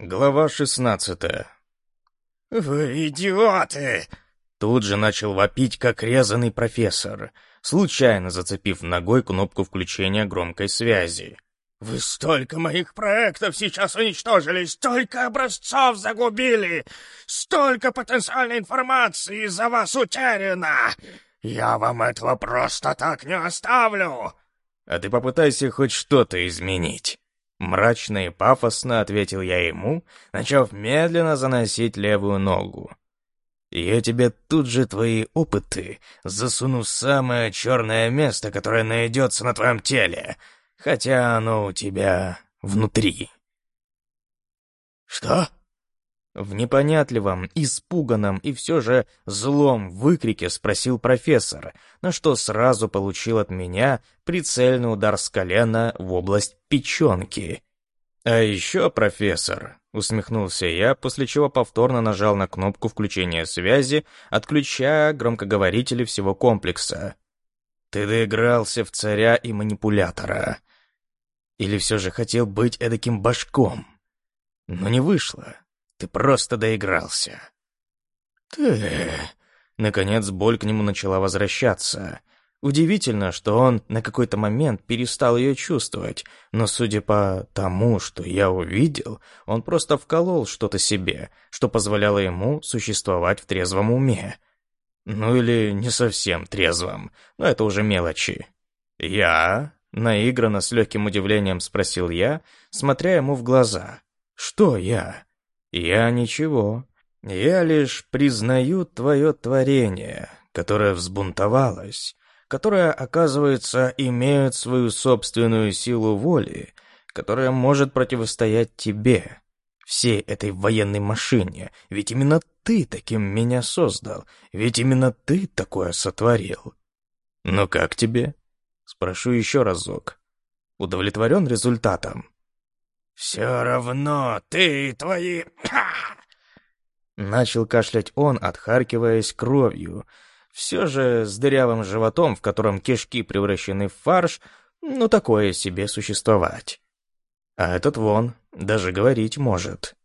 Глава шестнадцатая. «Вы идиоты!» Тут же начал вопить, как резанный профессор, случайно зацепив ногой кнопку включения громкой связи. «Вы столько моих проектов сейчас уничтожили, столько образцов загубили, столько потенциальной информации за вас утеряно! Я вам этого просто так не оставлю!» «А ты попытайся хоть что-то изменить!» Мрачно и пафосно ответил я ему, начав медленно заносить левую ногу. «Я тебе тут же твои опыты засуну в самое черное место, которое найдется на твоем теле, хотя оно у тебя внутри». «Что?» В непонятливом, испуганном и все же злом выкрике спросил профессор, на что сразу получил от меня прицельный удар с колена в область печенки. «А еще, профессор», — усмехнулся я, после чего повторно нажал на кнопку включения связи, отключая громкоговорители всего комплекса. «Ты доигрался в царя и манипулятора. Или все же хотел быть эдаким башком? Но не вышло». Ты просто доигрался. Ты... Наконец боль к нему начала возвращаться. Удивительно, что он на какой-то момент перестал ее чувствовать, но судя по тому, что я увидел, он просто вколол что-то себе, что позволяло ему существовать в трезвом уме. Ну или не совсем трезвом, но это уже мелочи. «Я?» — наигранно с легким удивлением спросил я, смотря ему в глаза. «Что я?» Я ничего. Я лишь признаю твое творение, которое взбунтовалось, которое, оказывается, имеет свою собственную силу воли, которая может противостоять тебе, всей этой военной машине, ведь именно ты таким меня создал, ведь именно ты такое сотворил. Ну как тебе? Спрошу еще разок. Удовлетворен результатом? «Все равно ты и твои...» Начал кашлять он, отхаркиваясь кровью. Все же с дырявым животом, в котором кишки превращены в фарш, ну такое себе существовать. А этот вон даже говорить может.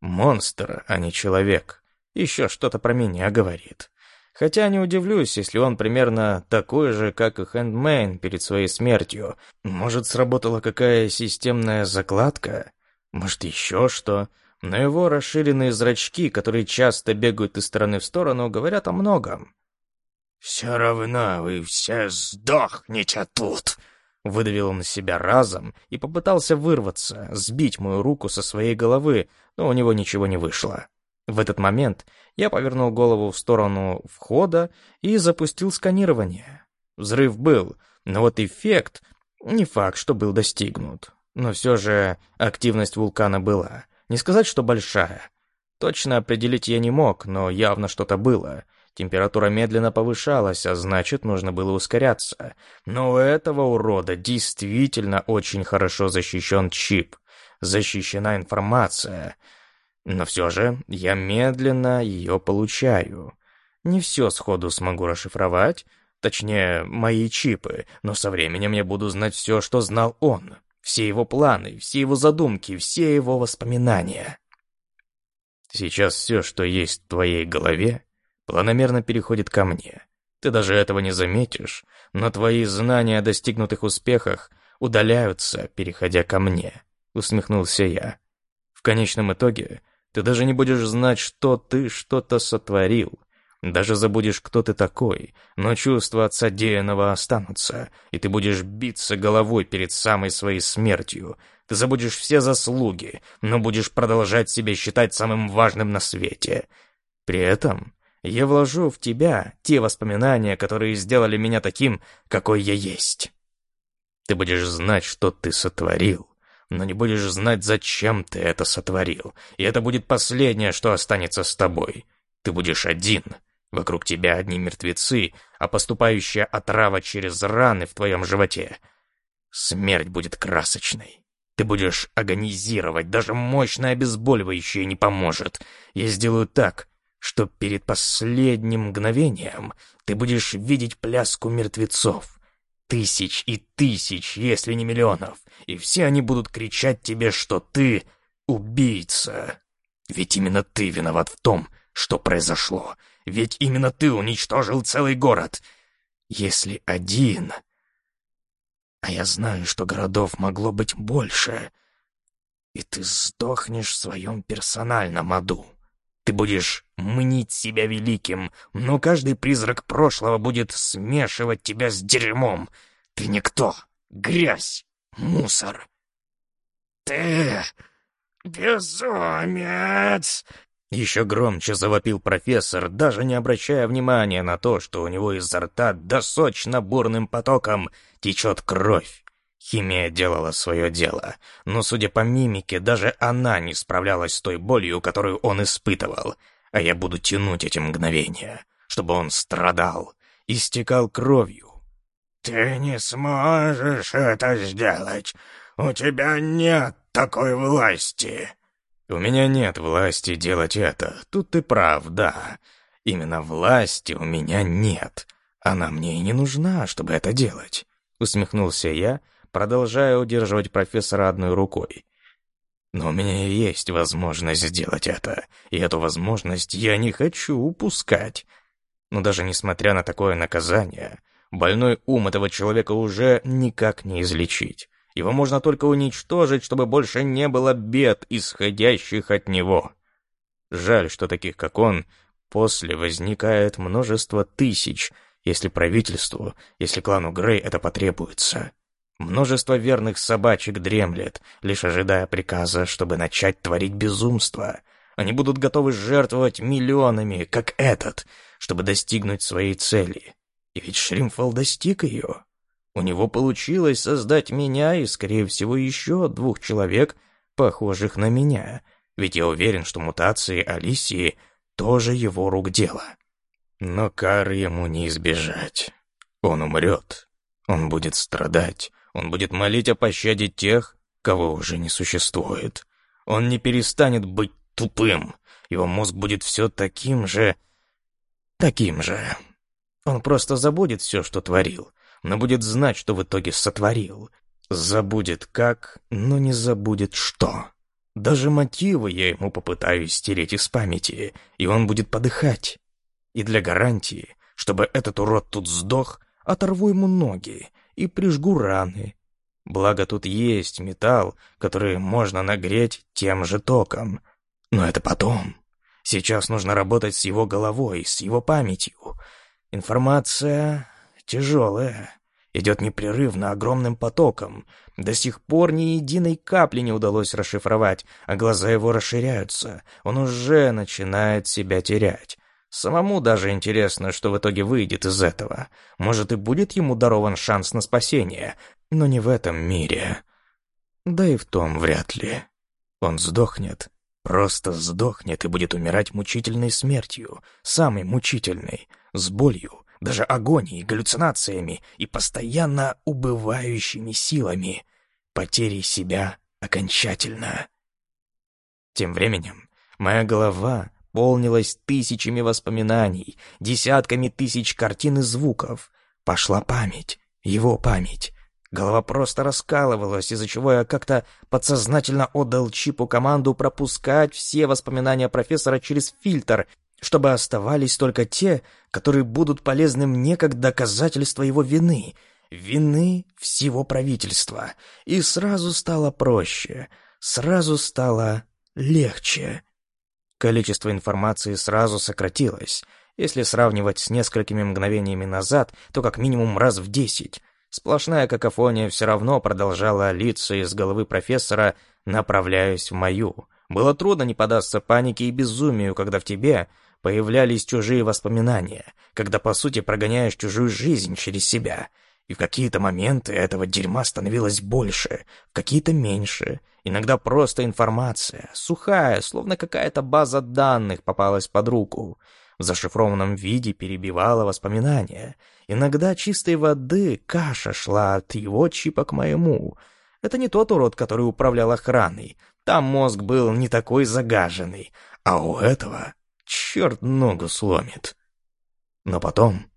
Монстр, а не человек. Еще что-то про меня говорит. Хотя не удивлюсь, если он примерно такой же, как и Хэндмейн перед своей смертью. Может, сработала какая системная закладка? Может, еще что? Но его расширенные зрачки, которые часто бегают из стороны в сторону, говорят о многом. «Все равно вы все сдохнете тут!» Выдавил он себя разом и попытался вырваться, сбить мою руку со своей головы, но у него ничего не вышло. В этот момент я повернул голову в сторону входа и запустил сканирование. Взрыв был, но вот эффект не факт, что был достигнут. Но все же активность вулкана была. Не сказать, что большая. Точно определить я не мог, но явно что-то было. Температура медленно повышалась, а значит, нужно было ускоряться. Но у этого урода действительно очень хорошо защищен чип. Защищена информация — но все же я медленно ее получаю. Не все сходу смогу расшифровать, точнее, мои чипы, но со временем я буду знать все, что знал он. Все его планы, все его задумки, все его воспоминания. Сейчас все, что есть в твоей голове, планомерно переходит ко мне. Ты даже этого не заметишь, но твои знания о достигнутых успехах удаляются, переходя ко мне, усмехнулся я. В конечном итоге ты даже не будешь знать, что ты что-то сотворил. Даже забудешь, кто ты такой, но чувства от содеянного останутся, и ты будешь биться головой перед самой своей смертью. Ты забудешь все заслуги, но будешь продолжать себя считать самым важным на свете. При этом я вложу в тебя те воспоминания, которые сделали меня таким, какой я есть. Ты будешь знать, что ты сотворил, но не будешь знать, зачем ты это сотворил, и это будет последнее, что останется с тобой. Ты будешь один. Вокруг тебя одни мертвецы, а поступающая отрава через раны в твоем животе. Смерть будет красочной. Ты будешь агонизировать, даже мощное обезболивающее не поможет. Я сделаю так, что перед последним мгновением ты будешь видеть пляску мертвецов тысяч и тысяч, если не миллионов, и все они будут кричать тебе, что ты убийца. Ведь именно ты виноват в том, что произошло. Ведь именно ты уничтожил целый город. Если один... А я знаю, что городов могло быть больше. И ты сдохнешь в своем персональном аду. Ты будешь мнить себя великим, но каждый призрак прошлого будет смешивать тебя с дерьмом. Ты никто, грязь, мусор. Ты безумец! Еще громче завопил профессор, даже не обращая внимания на то, что у него изо рта до сочно-бурным потоком течет кровь. Химия делала свое дело, но, судя по мимике, даже она не справлялась с той болью, которую он испытывал. А я буду тянуть эти мгновения, чтобы он страдал, истекал кровью. «Ты не сможешь это сделать. У тебя нет такой власти». «У меня нет власти делать это. Тут ты прав, да. Именно власти у меня нет. Она мне и не нужна, чтобы это делать», — усмехнулся я, продолжая удерживать профессора одной рукой. «Но у меня есть возможность сделать это, и эту возможность я не хочу упускать. Но даже несмотря на такое наказание, больной ум этого человека уже никак не излечить». Его можно только уничтожить, чтобы больше не было бед, исходящих от него. Жаль, что таких, как он, после возникает множество тысяч, если правительству, если клану Грей это потребуется. Множество верных собачек дремлет, лишь ожидая приказа, чтобы начать творить безумство. Они будут готовы жертвовать миллионами, как этот, чтобы достигнуть своей цели. И ведь Шримфол достиг ее. У него получилось создать меня и, скорее всего, еще двух человек, похожих на меня, ведь я уверен, что мутации Алисии тоже его рук дело. Но кары ему не избежать. Он умрет, он будет страдать, он будет молить о пощаде тех, кого уже не существует. Он не перестанет быть тупым, его мозг будет все таким же... таким же. Он просто забудет все, что творил, но будет знать, что в итоге сотворил. Забудет как, но не забудет что. Даже мотивы я ему попытаюсь стереть из памяти, и он будет подыхать. И для гарантии, чтобы этот урод тут сдох, оторву ему ноги и прижгу раны. Благо тут есть металл, который можно нагреть тем же током. Но это потом. Сейчас нужно работать с его головой, с его памятью. Информация тяжелая, идет непрерывно огромным потоком. До сих пор ни единой капли не удалось расшифровать, а глаза его расширяются. Он уже начинает себя терять. Самому даже интересно, что в итоге выйдет из этого. Может, и будет ему дарован шанс на спасение, но не в этом мире. Да и в том вряд ли. Он сдохнет, просто сдохнет и будет умирать мучительной смертью, самой мучительной, с болью, даже агонией, галлюцинациями и постоянно убывающими силами, потерей себя окончательно. Тем временем моя голова полнилась тысячами воспоминаний, десятками тысяч картин и звуков. Пошла память, его память. Голова просто раскалывалась, из-за чего я как-то подсознательно отдал Чипу команду пропускать все воспоминания профессора через фильтр, чтобы оставались только те, которые будут полезны мне как доказательство его вины, вины всего правительства. И сразу стало проще, сразу стало легче. Количество информации сразу сократилось. Если сравнивать с несколькими мгновениями назад, то как минимум раз в десять. Сплошная какофония все равно продолжала литься из головы профессора, направляясь в мою. Было трудно не податься панике и безумию, когда в тебе появлялись чужие воспоминания, когда по сути прогоняешь чужую жизнь через себя. И в какие-то моменты этого дерьма становилось больше, в какие-то меньше. Иногда просто информация, сухая, словно какая-то база данных попалась под руку. В зашифрованном виде перебивала воспоминания. Иногда чистой воды каша шла от его чипа к моему. Это не тот урод, который управлял охраной. Там мозг был не такой загаженный. А у этого черт ногу сломит. Но потом,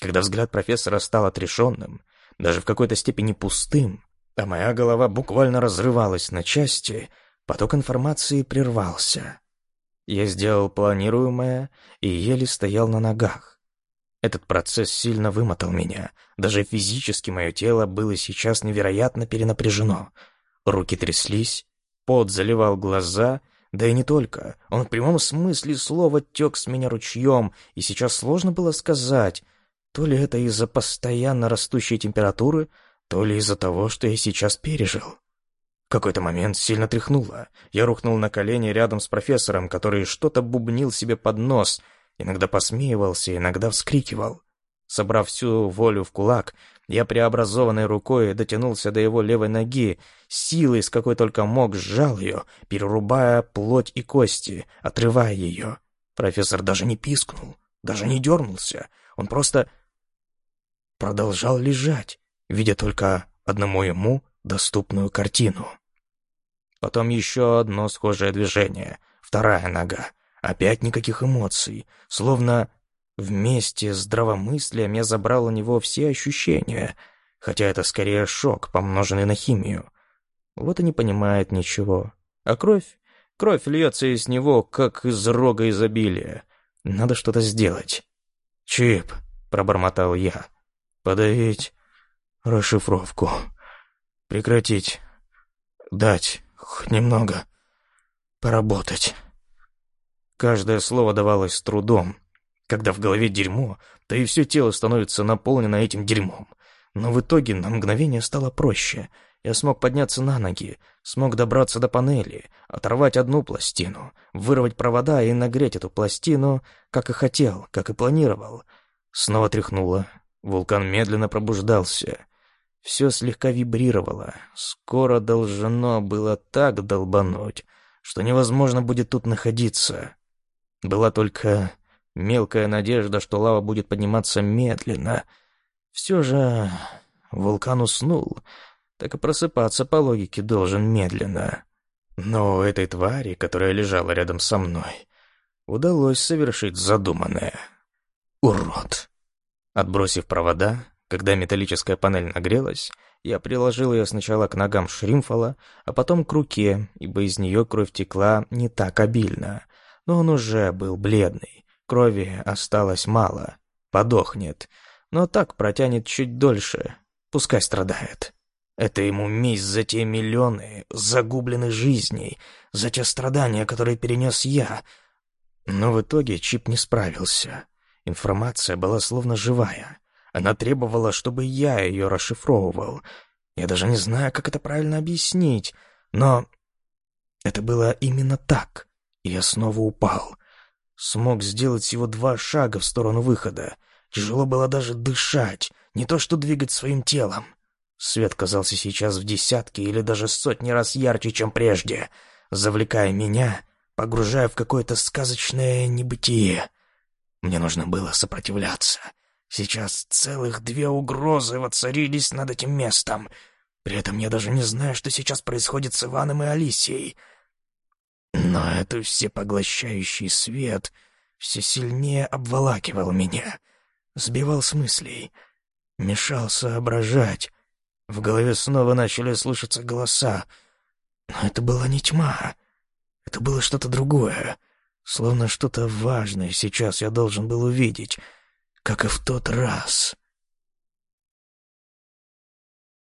когда взгляд профессора стал отрешенным, даже в какой-то степени пустым, а моя голова буквально разрывалась на части, Поток информации прервался. Я сделал планируемое и еле стоял на ногах. Этот процесс сильно вымотал меня. Даже физически мое тело было сейчас невероятно перенапряжено. Руки тряслись, пот заливал глаза, да и не только. Он в прямом смысле слова тек с меня ручьем, и сейчас сложно было сказать, то ли это из-за постоянно растущей температуры, то ли из-за того, что я сейчас пережил. В какой-то момент сильно тряхнуло. Я рухнул на колени рядом с профессором, который что-то бубнил себе под нос, иногда посмеивался, иногда вскрикивал. Собрав всю волю в кулак, я преобразованной рукой дотянулся до его левой ноги, силой, с какой только мог, сжал ее, перерубая плоть и кости, отрывая ее. Профессор даже не пискнул, даже не дернулся. Он просто продолжал лежать, видя только одному ему доступную картину. Потом еще одно схожее движение, вторая нога. Опять никаких эмоций, словно вместе с здравомыслием я забрал у него все ощущения, хотя это скорее шок, помноженный на химию. Вот и не понимает ничего. А кровь? Кровь льется из него, как из рога изобилия. Надо что-то сделать. «Чип», — пробормотал я, — «подавить расшифровку». Прекратить. Дать. Хоть немного. Поработать. Каждое слово давалось с трудом. Когда в голове дерьмо, то и все тело становится наполнено этим дерьмом. Но в итоге на мгновение стало проще. Я смог подняться на ноги, смог добраться до панели, оторвать одну пластину, вырвать провода и нагреть эту пластину, как и хотел, как и планировал. Снова тряхнуло. Вулкан медленно пробуждался. Все слегка вибрировало. Скоро должно было так долбануть, что невозможно будет тут находиться. Была только мелкая надежда, что лава будет подниматься медленно. Все же вулкан уснул, так и просыпаться по логике должен медленно. Но у этой твари, которая лежала рядом со мной, удалось совершить задуманное. Урод. Отбросив провода, когда металлическая панель нагрелась, я приложил ее сначала к ногам Шримфола, а потом к руке, ибо из нее кровь текла не так обильно. Но он уже был бледный, крови осталось мало, подохнет, но так протянет чуть дольше, пускай страдает. Это ему месть за те миллионы загубленных жизней, за те страдания, которые перенес я. Но в итоге Чип не справился. Информация была словно живая. Она требовала, чтобы я ее расшифровывал. Я даже не знаю, как это правильно объяснить, но это было именно так. И я снова упал. Смог сделать всего два шага в сторону выхода. Тяжело было даже дышать, не то что двигать своим телом. Свет казался сейчас в десятки или даже сотни раз ярче, чем прежде, завлекая меня, погружая в какое-то сказочное небытие. Мне нужно было сопротивляться — Сейчас целых две угрозы воцарились над этим местом. При этом я даже не знаю, что сейчас происходит с Иваном и Алисией. Но этот всепоглощающий свет все сильнее обволакивал меня, сбивал с мыслей, мешал соображать. В голове снова начали слышаться голоса. Но это была не тьма. Это было что-то другое. Словно что-то важное сейчас я должен был увидеть — как и в тот раз.